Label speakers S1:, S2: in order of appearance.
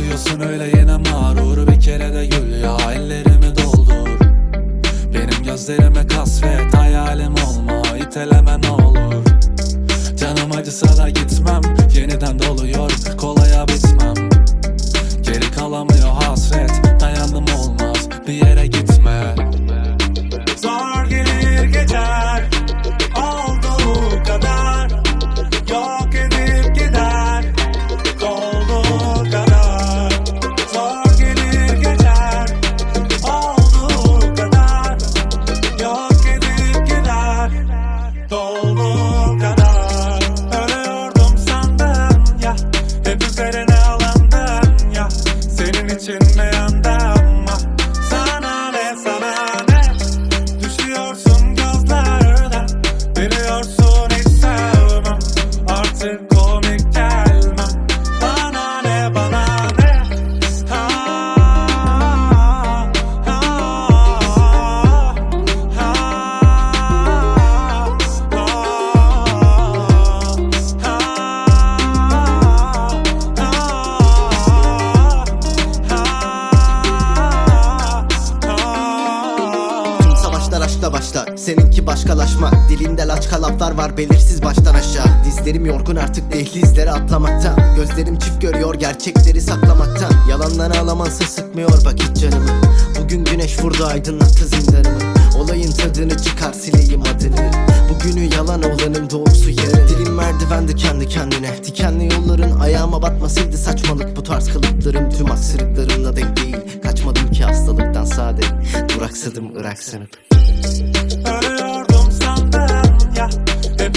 S1: Bakıyorsun öyle yine mağrur. Bir kere de gül ya ellerimi doldur. Benim gözlerime kasvet hayalim olma iteleme ne olur. Canım acısa da gitmem yeniden doluyor. Kolaya
S2: başlar Seninki başkalaşma. Dilinde laçka laflar var belirsiz baştan aşağı. Dizlerim yorgun artık dehlizleri atlamaktan. Gözlerim çift görüyor gerçekleri saklamaktan. Yalandan ağlamansa sıkmıyor bak hiç canımı. Bugün güneş vurdu aydınlattı zindanımı. Olayın tadını çıkar sileyim adını. Bugünü yalan olanın doğrusu yarın Dilim merdivendi kendi kendine. Dikenli yolların ayağıma batmasıydı saçmalık. Bu tarz kılıklarım tüm aksırıklarımla denk değil. Kaçmadım ki hastalıktan sade Duraksadım Irak sanıp
S1: Ölüyordum sandın ya Hep